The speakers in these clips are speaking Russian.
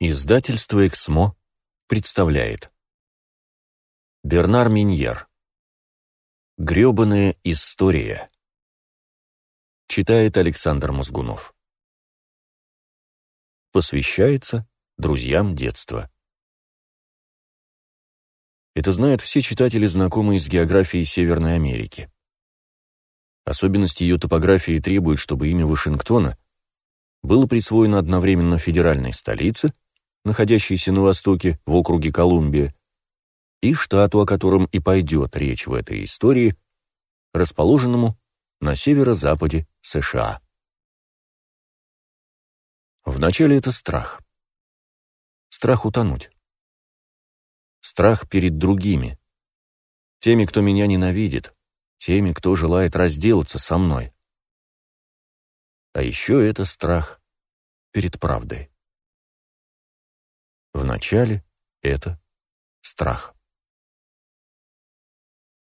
Издательство «Эксмо» представляет. Бернар Миньер. «Грёбаная история» Читает Александр Мозгунов Посвящается друзьям детства. Это знают все читатели, знакомые с географией Северной Америки. Особенность ее топографии требует, чтобы имя Вашингтона было присвоено одновременно федеральной столице – находящийся на востоке в округе Колумбия, и штату, о котором и пойдет речь в этой истории, расположенному на северо-западе США. Вначале это страх. Страх утонуть. Страх перед другими. Теми, кто меня ненавидит, теми, кто желает разделаться со мной. А еще это страх перед правдой. Вначале это страх.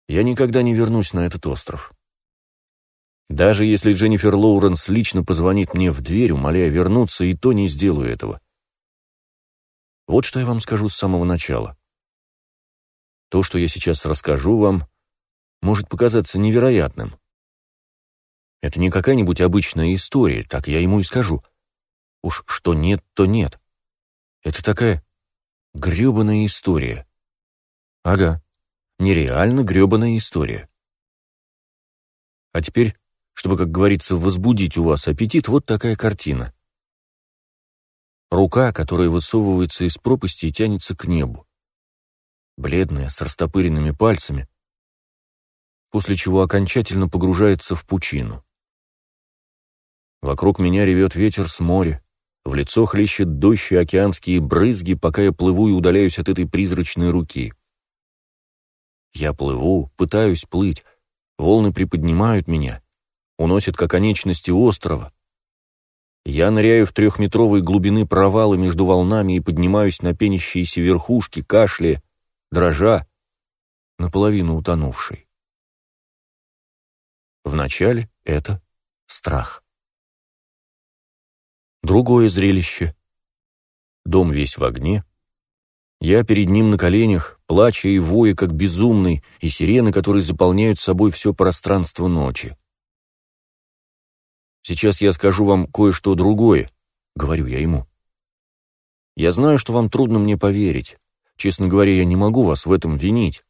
Я никогда не вернусь на этот остров. Даже если Дженнифер Лоуренс лично позвонит мне в дверь, умоляя вернуться, и то не сделаю этого. Вот что я вам скажу с самого начала. То, что я сейчас расскажу вам, может показаться невероятным. Это не какая-нибудь обычная история, так я ему и скажу. Уж что нет, то нет. Это такая грёбаная история. Ага, нереально грёбаная история. А теперь, чтобы, как говорится, возбудить у вас аппетит, вот такая картина. Рука, которая высовывается из пропасти и тянется к небу. Бледная, с растопыренными пальцами, после чего окончательно погружается в пучину. Вокруг меня ревет ветер с моря, в лицо хлещет дождь и океанские брызги, пока я плыву и удаляюсь от этой призрачной руки. Я плыву, пытаюсь плыть, волны приподнимают меня, уносят к оконечности острова. Я ныряю в трехметровые глубины провала между волнами и поднимаюсь на пенящиеся верхушки, кашляя, дрожа, наполовину утонувший. Вначале это страх. Другое зрелище. Дом весь в огне. Я перед ним на коленях, плача и воя, как безумный, и сирены, которые заполняют собой все пространство ночи. «Сейчас я скажу вам кое-что другое», — говорю я ему. «Я знаю, что вам трудно мне поверить. Честно говоря, я не могу вас в этом винить.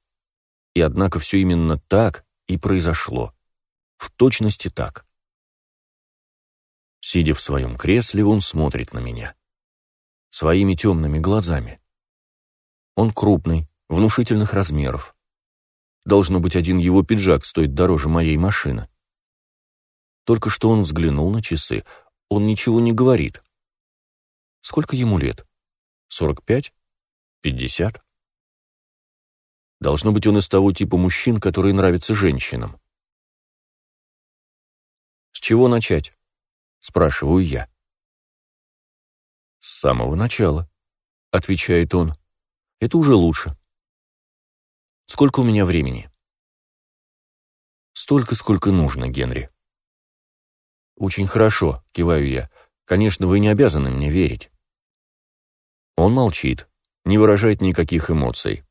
И однако все именно так и произошло. В точности так. Сидя в своем кресле, он смотрит на меня. Своими темными глазами. Он крупный, внушительных размеров. Должно быть, один его пиджак стоит дороже моей машины. Только что он взглянул на часы. Он ничего не говорит. Сколько ему лет? Сорок пять? Пятьдесят? Должно быть, он из того типа мужчин, которые нравятся женщинам. С чего начать? — спрашиваю я. «С самого начала», — отвечает он. «Это уже лучше». «Сколько у меня времени?» «Столько, сколько нужно, Генри». «Очень хорошо», — киваю я. «Конечно, вы не обязаны мне верить». Он молчит, не выражает никаких эмоций.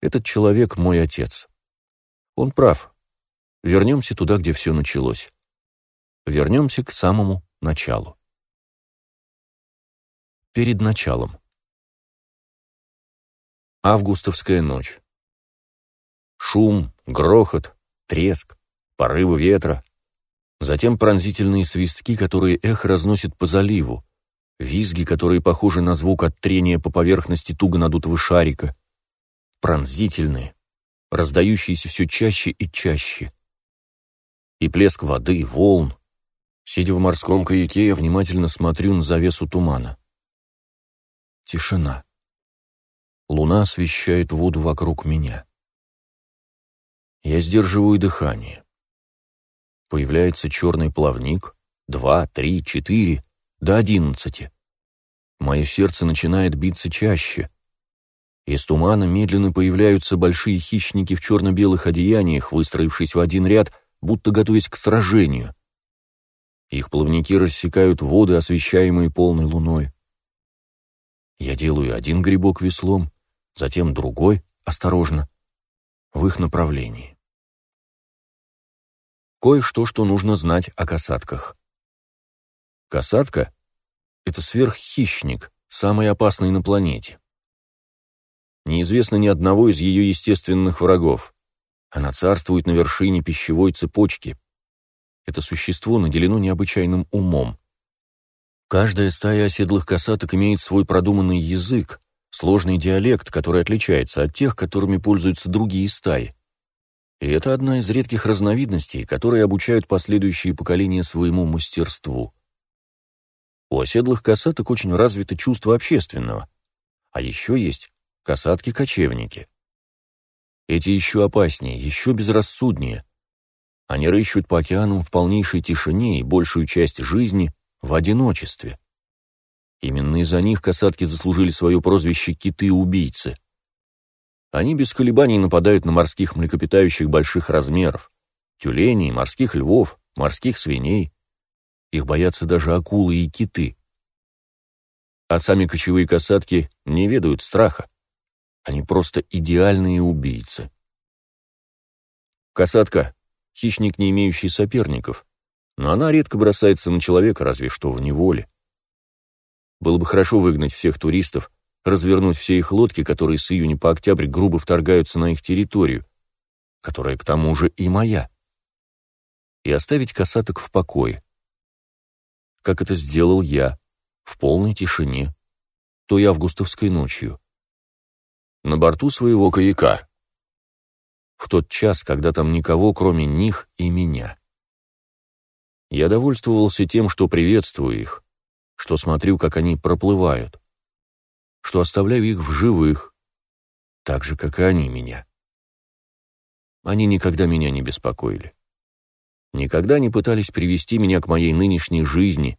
Этот человек мой отец. Он прав. Вернемся туда, где все началось. Вернемся к самому началу. Перед началом. Августовская ночь. Шум, грохот, треск, порывы ветра. Затем пронзительные свистки, которые эхо разносит по заливу, визги, которые похожи на звук от трения по поверхности туго надутого шарика. Пронзительные, раздающиеся все чаще и чаще. И плеск воды, волн, Сидя в морском каяке, я внимательно смотрю на завесу тумана. Тишина. Луна освещает воду вокруг меня. Я сдерживаю дыхание. Появляется черный плавник. Два, три, четыре, до одиннадцати. Мое сердце начинает биться чаще. Из тумана медленно появляются большие хищники в черно-белых одеяниях, выстроившись в один ряд, будто готовясь к сражению. Их плавники рассекают воды, освещаемые полной луной. Я делаю один грибок веслом, затем другой, осторожно, в их направлении. Кое-что, что нужно знать о касатках. Касатка — это сверххищник, самый опасный на планете. Неизвестно ни одного из ее естественных врагов. Она царствует на вершине пищевой цепочки. Это существо наделено необычайным умом. Каждая стая оседлых касаток имеет свой продуманный язык, сложный диалект, который отличается от тех, которыми пользуются другие стаи. И это одна из редких разновидностей, которые обучают последующие поколения своему мастерству. У оседлых касаток очень развито чувство общественного. А еще есть касатки-кочевники. Эти еще опаснее, еще безрассуднее. Они рыщут по океанам в полнейшей тишине и большую часть жизни в одиночестве. Именно из-за них касатки заслужили свое прозвище «киты-убийцы». Они без колебаний нападают на морских млекопитающих больших размеров, тюленей, морских львов, морских свиней. Их боятся даже акулы и киты. А сами кочевые касатки не ведают страха. Они просто идеальные убийцы. Касатка — хищник, не имеющий соперников, но она редко бросается на человека, разве что в неволе. Было бы хорошо выгнать всех туристов, развернуть все их лодки, которые с июня по октябрь грубо вторгаются на их территорию, которая к тому же и моя, и оставить касаток в покое. Как это сделал я, в полной тишине, той августовской ночью, на борту своего каяка, в тот час, когда там никого, кроме них и меня. Я довольствовался тем, что приветствую их, что смотрю, как они проплывают, что оставляю их в живых, так же, как и они меня. Они никогда меня не беспокоили. Никогда не пытались привести меня к моей нынешней жизни,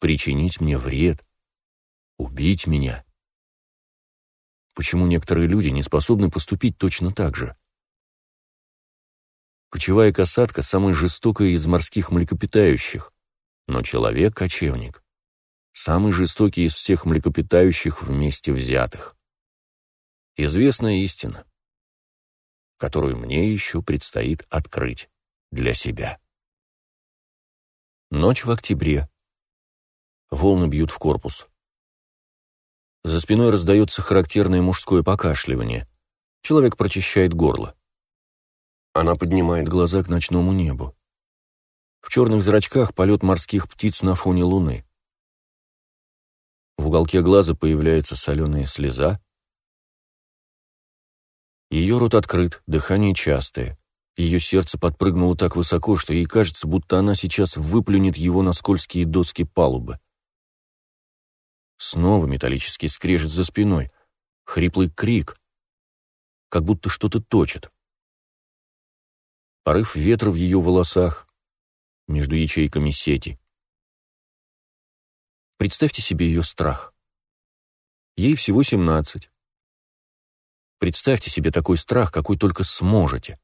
причинить мне вред, убить меня. Почему некоторые люди не способны поступить точно так же? Кочевая касатка – самая жестокая из морских млекопитающих, но человек-кочевник – самый жестокий из всех млекопитающих вместе взятых. Известная истина, которую мне еще предстоит открыть для себя. Ночь в октябре. Волны бьют в корпус. За спиной раздается характерное мужское покашливание. Человек прочищает горло. Она поднимает глаза к ночному небу. В черных зрачках полет морских птиц на фоне луны. В уголке глаза появляется соленая слеза. Ее рот открыт, дыхание частое. Ее сердце подпрыгнуло так высоко, что ей кажется, будто она сейчас выплюнет его на скользкие доски палубы. Снова металлический скрежет за спиной, хриплый крик, как будто что-то точит порыв ветра в ее волосах, между ячейками сети. Представьте себе ее страх. Ей всего семнадцать. Представьте себе такой страх, какой только сможете.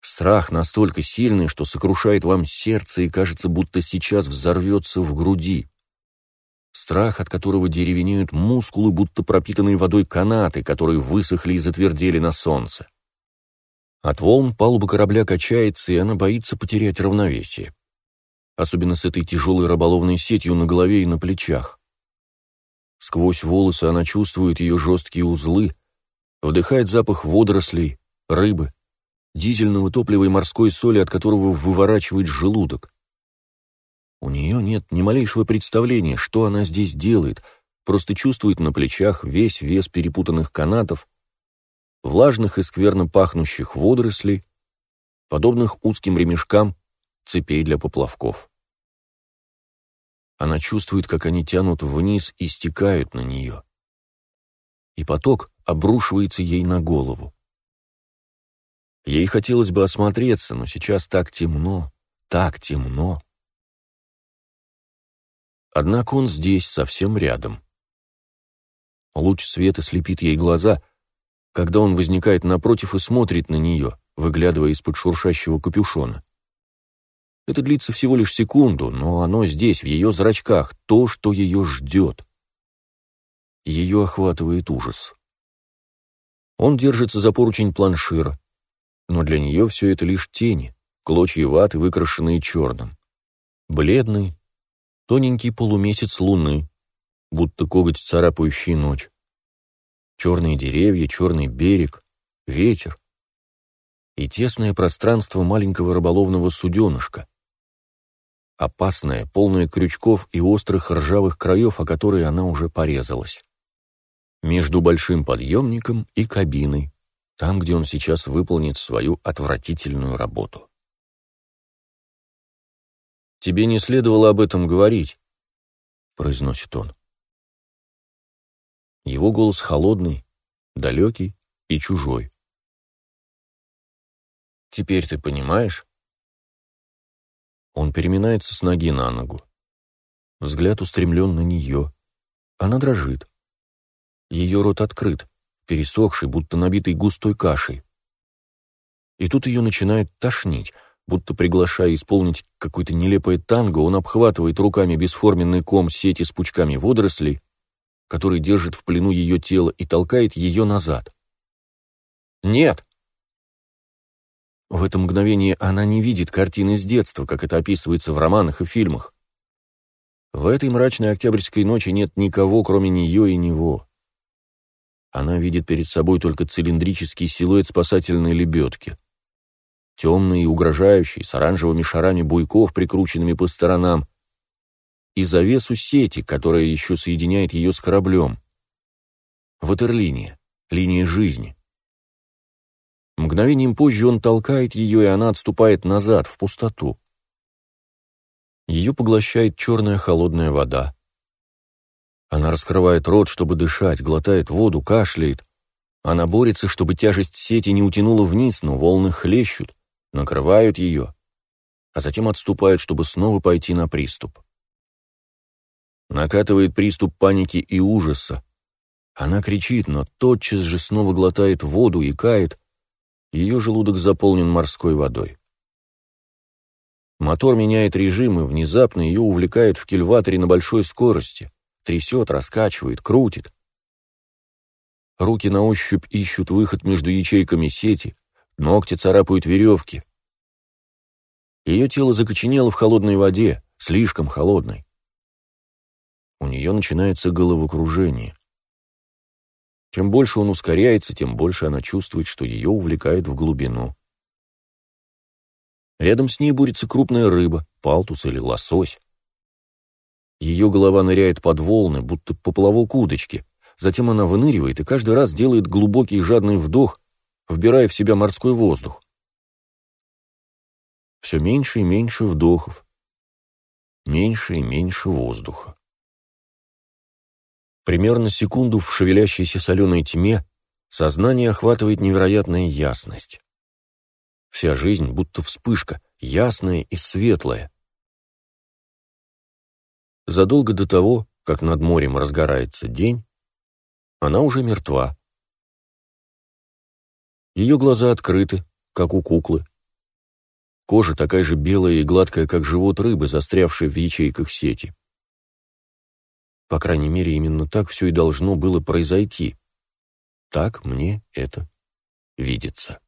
Страх настолько сильный, что сокрушает вам сердце и кажется, будто сейчас взорвется в груди. Страх, от которого деревенеют мускулы, будто пропитанные водой канаты, которые высохли и затвердели на солнце. От волн палуба корабля качается, и она боится потерять равновесие. Особенно с этой тяжелой рыболовной сетью на голове и на плечах. Сквозь волосы она чувствует ее жесткие узлы, вдыхает запах водорослей, рыбы, дизельного топлива и морской соли, от которого выворачивает желудок. У нее нет ни малейшего представления, что она здесь делает, просто чувствует на плечах весь вес перепутанных канатов, влажных и скверно пахнущих водорослей, подобных узким ремешкам цепей для поплавков. Она чувствует, как они тянут вниз и стекают на нее. И поток обрушивается ей на голову. Ей хотелось бы осмотреться, но сейчас так темно, так темно. Однако он здесь, совсем рядом. Луч света слепит ей глаза, когда он возникает напротив и смотрит на нее, выглядывая из-под шуршащего капюшона. Это длится всего лишь секунду, но оно здесь, в ее зрачках, то, что ее ждет. ее охватывает ужас. Он держится за поручень планшира, но для нее все это лишь тени, клочья ваты, выкрашенные черным. Бледный, тоненький полумесяц луны, будто коготь, царапающий ночь. Черные деревья, черный берег, ветер и тесное пространство маленького рыболовного суденышка. Опасное, полное крючков и острых ржавых краев, о которые она уже порезалась. Между большим подъемником и кабиной, там, где он сейчас выполнит свою отвратительную работу. «Тебе не следовало об этом говорить», — произносит он. Его голос холодный, далекий и чужой. «Теперь ты понимаешь?» Он переминается с ноги на ногу. Взгляд устремлен на нее. Она дрожит. Ее рот открыт, пересохший, будто набитый густой кашей. И тут ее начинает тошнить, будто приглашая исполнить какое-то нелепое танго, он обхватывает руками бесформенный ком сети с пучками водорослей, который держит в плену ее тело и толкает ее назад. «Нет!» В это мгновение она не видит картины с детства, как это описывается в романах и фильмах. В этой мрачной октябрьской ночи нет никого, кроме нее и него. Она видит перед собой только цилиндрический силуэт спасательной лебедки. Темный и угрожающий, с оранжевыми шарами буйков, прикрученными по сторонам, и завесу сети, которая еще соединяет ее с кораблем. Ватерлиния, линия жизни. Мгновением позже он толкает ее, и она отступает назад, в пустоту. Ее поглощает черная холодная вода. Она раскрывает рот, чтобы дышать, глотает воду, кашляет. Она борется, чтобы тяжесть сети не утянула вниз, но волны хлещут, накрывают ее, а затем отступают, чтобы снова пойти на приступ. Накатывает приступ паники и ужаса. Она кричит, но тотчас же снова глотает воду и кает, ее желудок заполнен морской водой. Мотор меняет режим, и внезапно ее увлекает в кильваторе на большой скорости. Трясет, раскачивает, крутит. Руки на ощупь ищут выход между ячейками сети, ногти царапают веревки. Ее тело закоченело в холодной воде, слишком холодной. У нее начинается головокружение. Чем больше он ускоряется, тем больше она чувствует, что ее увлекает в глубину. Рядом с ней бурится крупная рыба, палтус или лосось. Ее голова ныряет под волны, будто поплавок удочки. Затем она выныривает и каждый раз делает глубокий жадный вдох, вбирая в себя морской воздух. Все меньше и меньше вдохов, меньше и меньше воздуха. Примерно секунду в шевелящейся соленой тьме сознание охватывает невероятная ясность. Вся жизнь будто вспышка, ясная и светлая. Задолго до того, как над морем разгорается день, она уже мертва. Ее глаза открыты, как у куклы. Кожа такая же белая и гладкая, как живот рыбы, застрявшей в ячейках сети. По крайней мере, именно так все и должно было произойти. Так мне это видится.